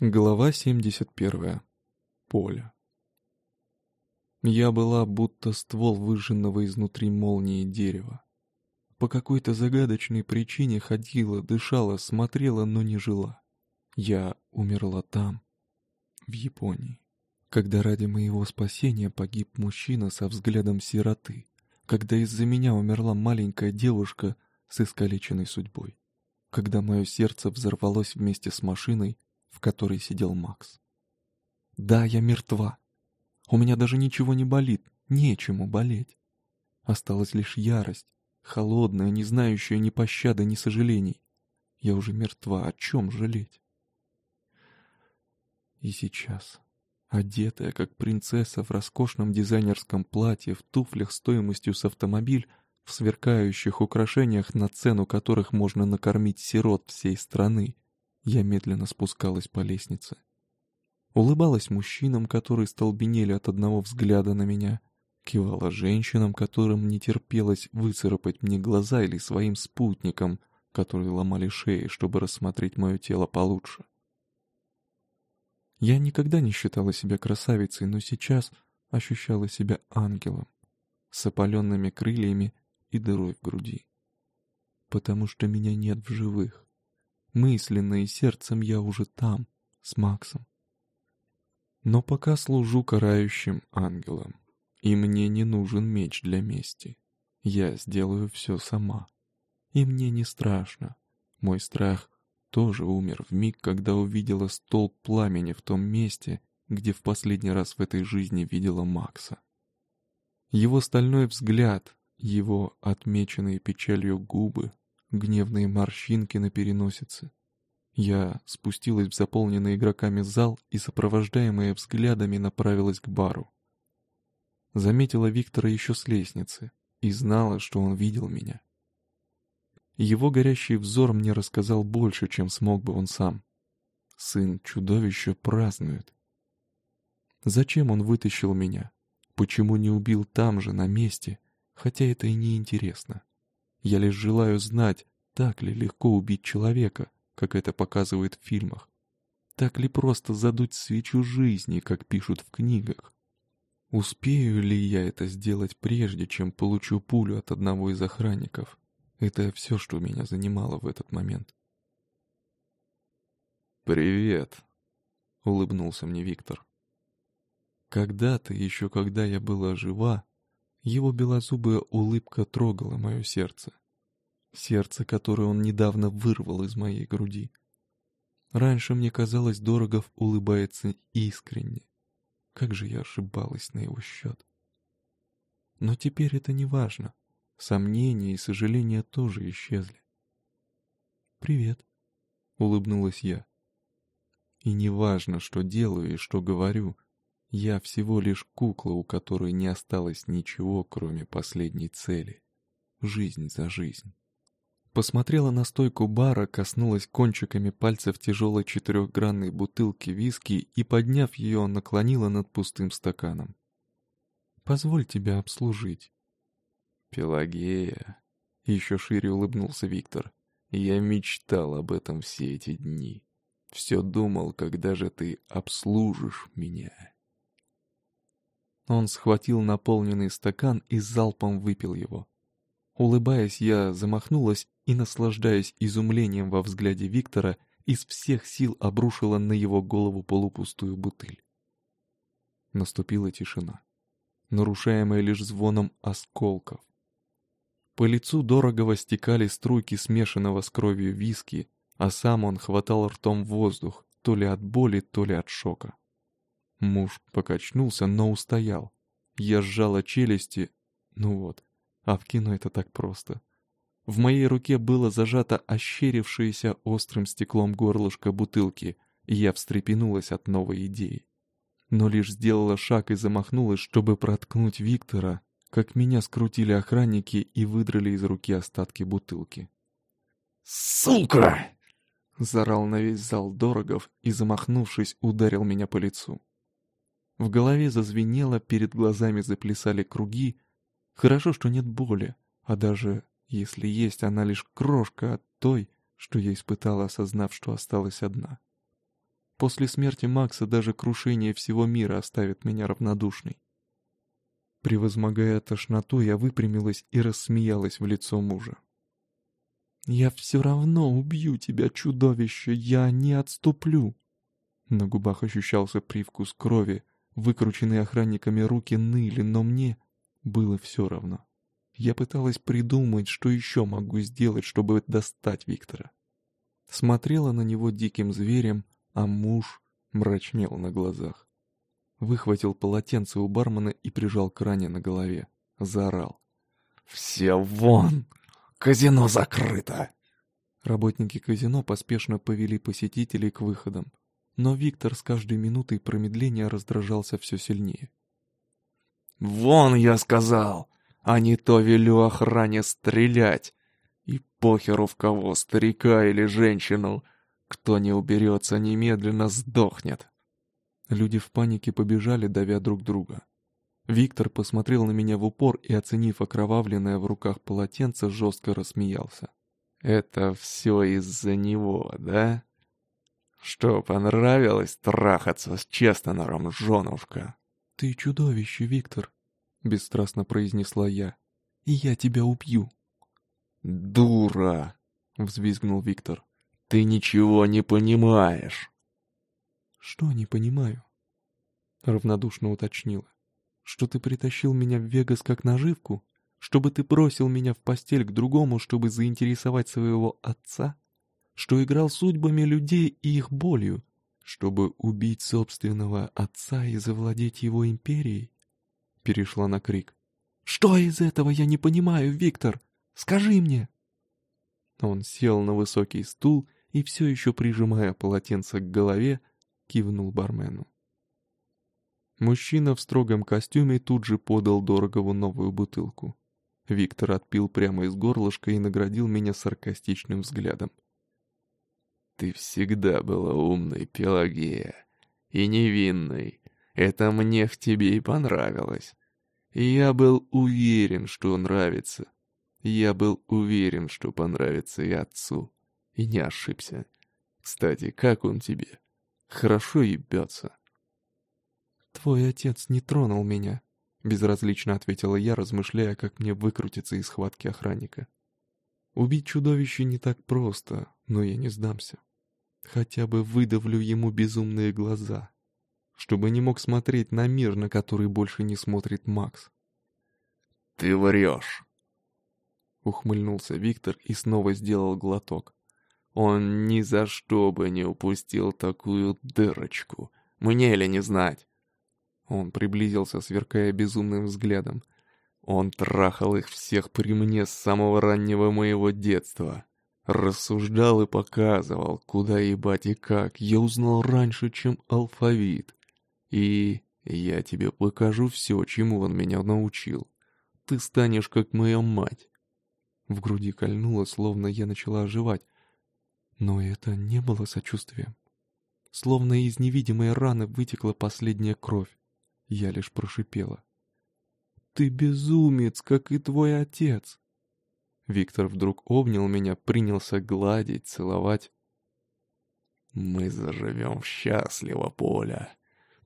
Глава 71. Поле. Я была будто ствол выжженного изнутри молнии дерева. По какой-то загадочной причине ходила, дышала, смотрела, но не жила. Я умерла там, в Японии, когда ради моего спасения погиб мужчина со взглядом сироты, когда из-за меня умерла маленькая девушка с искалеченной судьбой, когда мое сердце взорвалось вместе с машиной, в которой сидел Макс. Да, я мертва. У меня даже ничего не болит, нечему болеть. Осталась лишь ярость, холодная, не знающая ни пощады, ни сожалений. Я уже мертва, о чем жалеть? И сейчас, одетая как принцесса в роскошном дизайнерском платье, в туфлях стоимостью с автомобиль, в сверкающих украшениях, на цену которых можно накормить сирот всей страны, я медленно спускалась по лестнице. Улыбалась мужчинам, которые столбенели от одного взгляда на меня, кивала женщинам, которым не терпелось выцарапать мне глаза или своим спутникам, которые ломали шеи, чтобы рассмотреть мое тело получше. Я никогда не считала себя красавицей, но сейчас ощущала себя ангелом, с опаленными крыльями и дырой в груди. Потому что меня нет в живых. Мысленно и сердцем я уже там, с Максом. Но пока служу карающим ангелом, и мне не нужен меч для мести. Я сделаю все сама. И мне не страшно. Мой страх тоже умер в миг, когда увидела столб пламени в том месте, где в последний раз в этой жизни видела Макса. Его стальной взгляд, его отмеченные печалью губы, гневные морщинки на переносице. Я спустилась в заполненный игроками зал и, сопровождаемая взглядами, направилась к бару. Заметила Виктора еще с лестницы и знала, что он видел меня. Его горящий взор мне рассказал больше, чем смог бы он сам. Сын чудовища празднует. Зачем он вытащил меня? Почему не убил там же, на месте? Хотя это и не интересно. Я лишь желаю знать, так ли легко убить человека, как это показывают в фильмах. Так ли просто задуть свечу жизни, как пишут в книгах? Успею ли я это сделать прежде, чем получу пулю от одного из охранников? Это все, что меня занимало в этот момент. «Привет», — улыбнулся мне Виктор. Когда-то, еще когда я была жива, его белозубая улыбка трогала мое сердце. Сердце, которое он недавно вырвал из моей груди. Раньше мне казалось, Дорогов улыбается искренне. Как же я ошибалась на его счет. Но теперь это не важно. Сомнения и сожаления тоже исчезли. «Привет», — улыбнулась я. И не важно, что делаю и что говорю, я всего лишь кукла, у которой не осталось ничего, кроме последней цели — жизнь за жизнь. Посмотрела на стойку бара, коснулась кончиками пальцев тяжелой четырехгранной бутылки виски и, подняв ее, наклонила над пустым стаканом. «Позволь тебя обслужить». «Пелагея», — еще шире улыбнулся Виктор, — «я мечтал об этом все эти дни. Все думал, когда же ты обслужишь меня». Он схватил наполненный стакан и залпом выпил его. Улыбаясь, я замахнулась и, наслаждаясь изумлением во взгляде Виктора, из всех сил обрушила на его голову полупустую бутыль. Наступила тишина, нарушаемая лишь звоном осколков. По лицу дорогого стекали струйки смешанного с кровью виски, а сам он хватал ртом воздух, то ли от боли, то ли от шока. Муж покачнулся, но устоял. Я сжала челюсти, ну вот, а в кино это так просто. В моей руке было зажато ощерившееся острым стеклом горлышко бутылки, и я встрепенулась от новой идеи. Но лишь сделала шаг и замахнулась, чтобы проткнуть Виктора, как меня скрутили охранники и выдрали из руки остатки бутылки. «Сука!» — заорал на весь зал Дорогов и, замахнувшись, ударил меня по лицу. В голове зазвенело, перед глазами заплясали круги, Хорошо, что нет боли, а даже если есть, она лишь крошка от той, что я испытала, осознав, что осталась одна. После смерти Макса даже крушение всего мира оставит меня равнодушной. Превозмогая тошноту, я выпрямилась и рассмеялась в лицо мужа. «Я все равно убью тебя, чудовище, я не отступлю!» На губах ощущался привкус крови, выкрученные охранниками руки ныли, но мне было все равно. Я пыталась придумать, что еще могу сделать, чтобы достать Виктора. Смотрела на него диким зверем, а муж мрачнел на глазах. Выхватил полотенце у бармена и прижал к ране на голове. Заорал. «Все вон! Казино закрыто!» Работники казино поспешно повели посетителей к выходам но Виктор с каждой минутой промедления раздражался все сильнее. «Вон, я сказал! А не то велю охране стрелять! И похеру в кого, старика или женщину! Кто не уберется, немедленно сдохнет!» Люди в панике побежали, давя друг друга. Виктор посмотрел на меня в упор и, оценив окровавленное в руках полотенце, жестко рассмеялся. «Это все из-за него, да?» Что, понравилось трахаться с Честонером, женушка? Ты чудовище, Виктор, бесстрастно произнесла я. И я тебя убью. Дура, взвизгнул Виктор. Ты ничего не понимаешь. Что не понимаю? Равнодушно уточнила. Что ты притащил меня в Вегас как наживку? Чтобы ты бросил меня в постель к другому, чтобы заинтересовать своего отца? Что играл судьбами людей и их болью, чтобы убить собственного отца и завладеть его империей? Перешла на крик. «Что из этого я не понимаю, Виктор? Скажи мне!» Он сел на высокий стул и, все еще прижимая полотенце к голове, кивнул бармену. Мужчина в строгом костюме тут же подал Дорогову новую бутылку. Виктор отпил прямо из горлышка и наградил меня саркастичным взглядом. Ты всегда была умной, Пелагея, и невинной. Это мне в тебе и понравилось. Я был уверен, что нравится. Я был уверен, что понравится и отцу. И не ошибся. Кстати, как он тебе? Хорошо ебется. Твой отец не тронул меня, безразлично ответила я, размышляя, как мне выкрутиться из схватки охранника. Убить чудовище не так просто, но я не сдамся. Хотя бы выдавлю ему безумные глаза, чтобы не мог смотреть на мир, на который больше не смотрит Макс. «Ты врешь!» Ухмыльнулся Виктор и снова сделал глоток. «Он ни за что бы не упустил такую дырочку. Мне ли не знать?» Он приблизился, сверкая безумным взглядом. «Он трахал их всех при мне с самого раннего моего детства. Рассуждал и показывал, куда ебать и как. Я узнал раньше, чем алфавит. И я тебе покажу все, чему он меня научил. Ты станешь, как моя мать. В груди кольнуло, словно я начала оживать. Но это не было сочувствием. Словно из невидимой раны вытекла последняя кровь. Я лишь прошипела. «Ты безумец, как и твой отец!» Виктор вдруг обнял меня, принялся гладить, целовать. «Мы заживем счастливо, Поля.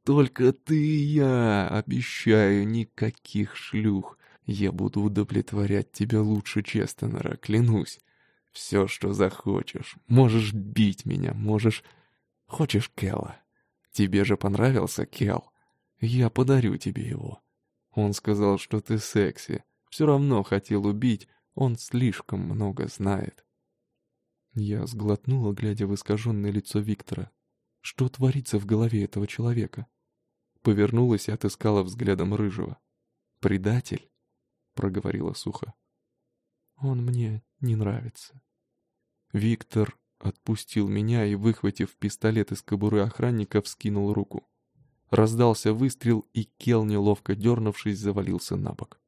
Только ты и я, обещаю, никаких шлюх. Я буду удовлетворять тебя лучше Честонера, клянусь. Все, что захочешь. Можешь бить меня, можешь... Хочешь Келла? Тебе же понравился Кел? Я подарю тебе его. Он сказал, что ты секси. Все равно хотел убить, он слишком много знает. Я сглотнула, глядя в искаженное лицо Виктора. Что творится в голове этого человека? Повернулась и отыскала взглядом Рыжего. «Предатель?» — проговорила сухо. «Он мне не нравится». Виктор отпустил меня и, выхватив пистолет из кобуры охранника, вскинул руку. Раздался выстрел, и Кел, неловко дернувшись, завалился на бок.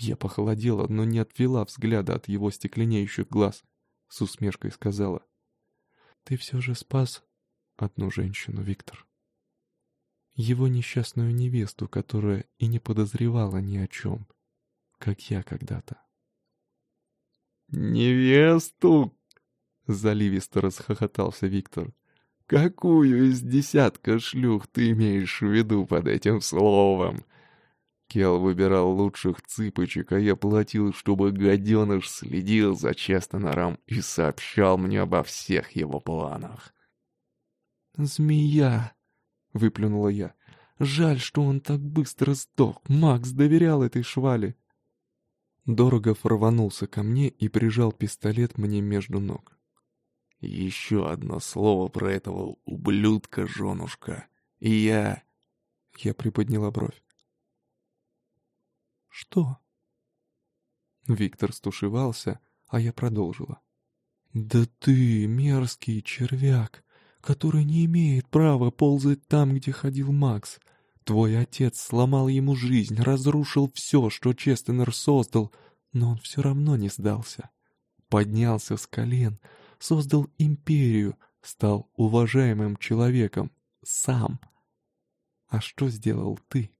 Я похолодела, но не отвела взгляда от его стекленеющих глаз. С усмешкой сказала. «Ты все же спас одну женщину, Виктор. Его несчастную невесту, которая и не подозревала ни о чем, как я когда-то». «Невесту!» — заливисто расхохотался Виктор. Какую из десятка шлюх ты имеешь в виду под этим словом? Кел выбирал лучших цыпочек, а я платил, чтобы гаденыш следил за Честонером и сообщал мне обо всех его планах. «Змея!» — выплюнула я. «Жаль, что он так быстро сдох. Макс доверял этой швали». Дорогов рванулся ко мне и прижал пистолет мне между ног. «Еще одно слово про этого ублюдка, женушка, и я...» Я приподняла бровь. «Что?» Виктор стушевался, а я продолжила. «Да ты, мерзкий червяк, который не имеет права ползать там, где ходил Макс. Твой отец сломал ему жизнь, разрушил все, что Честенер создал, но он все равно не сдался. Поднялся с колен, создал империю, стал уважаемым человеком, сам. А что сделал ты?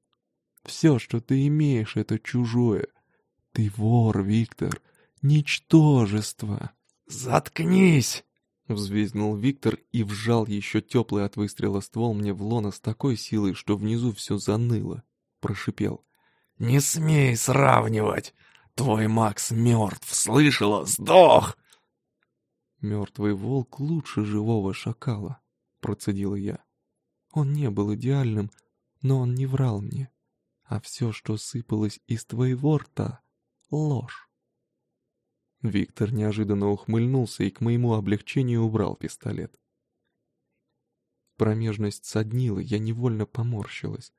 Все, что ты имеешь, это чужое. Ты вор, Виктор, ничтожество. «Заткнись!» — взвизгнул Виктор и вжал еще теплый от выстрела ствол мне в лоно с такой силой, что внизу все заныло. Прошипел. «Не смей сравнивать! Твой Макс мертв, слышала? Сдох!» «Мертвый волк лучше живого шакала», — процедила я. «Он не был идеальным, но он не врал мне а все, что сыпалось из твоего рта — ложь. Виктор неожиданно ухмыльнулся и к моему облегчению убрал пистолет. Промежность соднила, я невольно поморщилась.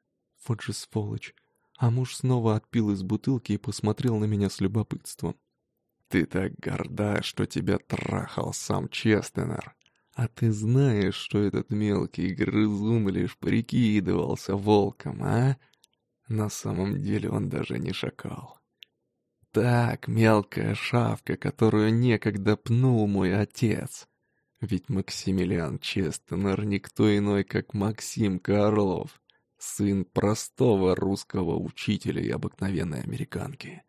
Вот же сволочь. А муж снова отпил из бутылки и посмотрел на меня с любопытством. «Ты так горда, что тебя трахал сам Честенер. А ты знаешь, что этот мелкий грызун лишь прикидывался волком, а?» На самом деле он даже не шакал. Так, мелкая шавка, которую некогда пнул мой отец. Ведь Максимилиан Честенер никто иной, как Максим Орлов, сын простого русского учителя и обыкновенной американки.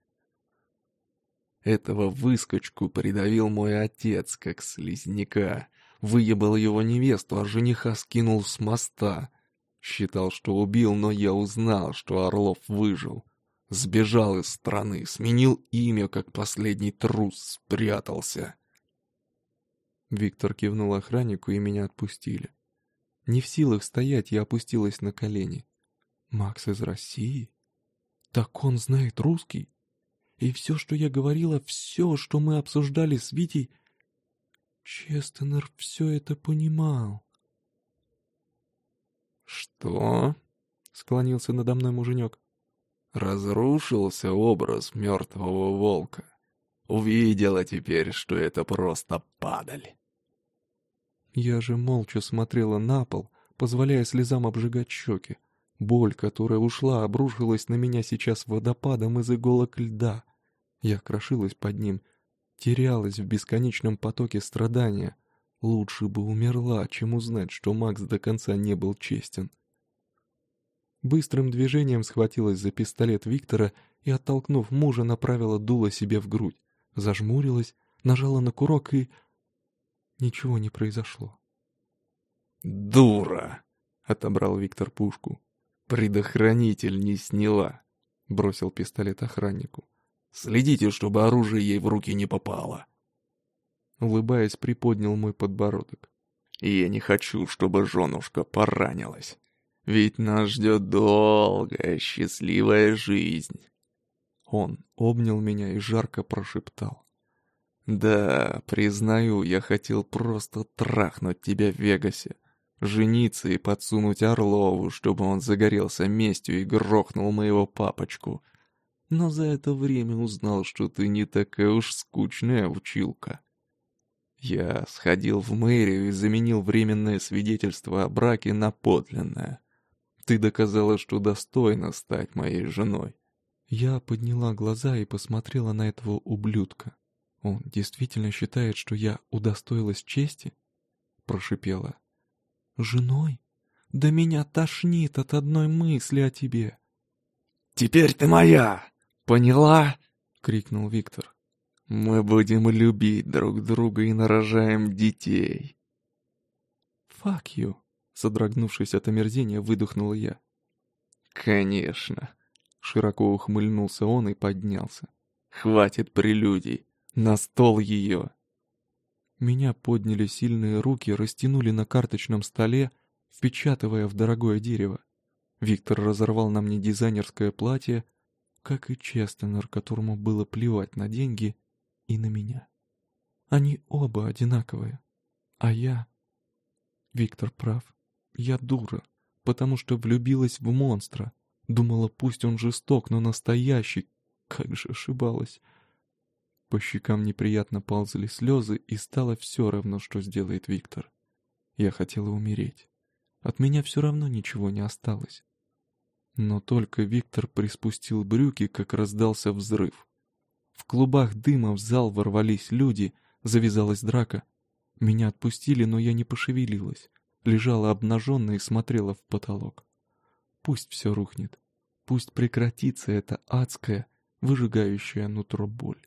Этого выскочку придавил мой отец, как слизняка, выебал его невесту, а жениха скинул с моста — Считал, что убил, но я узнал, что Орлов выжил. Сбежал из страны, сменил имя, как последний трус, спрятался. Виктор кивнул охраннику, и меня отпустили. Не в силах стоять, я опустилась на колени. Макс из России? Так он знает русский? И все, что я говорила, все, что мы обсуждали с Витей... Честенер все это понимал. «Что?» — склонился надо мной муженек. «Разрушился образ мертвого волка. Увидела теперь, что это просто падаль». Я же молча смотрела на пол, позволяя слезам обжигать щеки. Боль, которая ушла, обрушилась на меня сейчас водопадом из иголок льда. Я крошилась под ним, терялась в бесконечном потоке страдания, Лучше бы умерла, чем узнать, что Макс до конца не был честен. Быстрым движением схватилась за пистолет Виктора и, оттолкнув мужа, направила дуло себе в грудь. Зажмурилась, нажала на курок и... Ничего не произошло. «Дура!» — отобрал Виктор пушку. «Предохранитель не сняла!» — бросил пистолет охраннику. «Следите, чтобы оружие ей в руки не попало!» Улыбаясь, приподнял мой подбородок. «Я не хочу, чтобы женушка поранилась. Ведь нас ждет долгая, счастливая жизнь». Он обнял меня и жарко прошептал. «Да, признаю, я хотел просто трахнуть тебя в Вегасе, жениться и подсунуть Орлову, чтобы он загорелся местью и грохнул моего папочку. Но за это время узнал, что ты не такая уж скучная училка». Я сходил в мэрию и заменил временное свидетельство о браке на подлинное. Ты доказала, что достойна стать моей женой. Я подняла глаза и посмотрела на этого ублюдка. Он действительно считает, что я удостоилась чести? Прошипела. Женой? Да меня тошнит от одной мысли о тебе. Теперь ты моя! Поняла? Крикнул Виктор. Мы будем любить друг друга и нарожаем детей. «Fuck you!» — содрогнувшись от омерзения, выдохнула я. «Конечно!» — широко ухмыльнулся он и поднялся. «Хватит прелюдий! На стол ее!» Меня подняли сильные руки, растянули на карточном столе, впечатывая в дорогое дерево. Виктор разорвал на мне дизайнерское платье, как и Честенер, которому было плевать на деньги и на меня. Они оба одинаковые. А я... Виктор прав. Я дура, потому что влюбилась в монстра. Думала, пусть он жесток, но настоящий. Как же ошибалась. По щекам неприятно ползали слезы, и стало все равно, что сделает Виктор. Я хотела умереть. От меня все равно ничего не осталось. Но только Виктор приспустил брюки, как раздался взрыв. В клубах дыма в зал ворвались люди, завязалась драка. Меня отпустили, но я не пошевелилась. Лежала обнаженная и смотрела в потолок. Пусть все рухнет. Пусть прекратится эта адская, выжигающая нутро боль.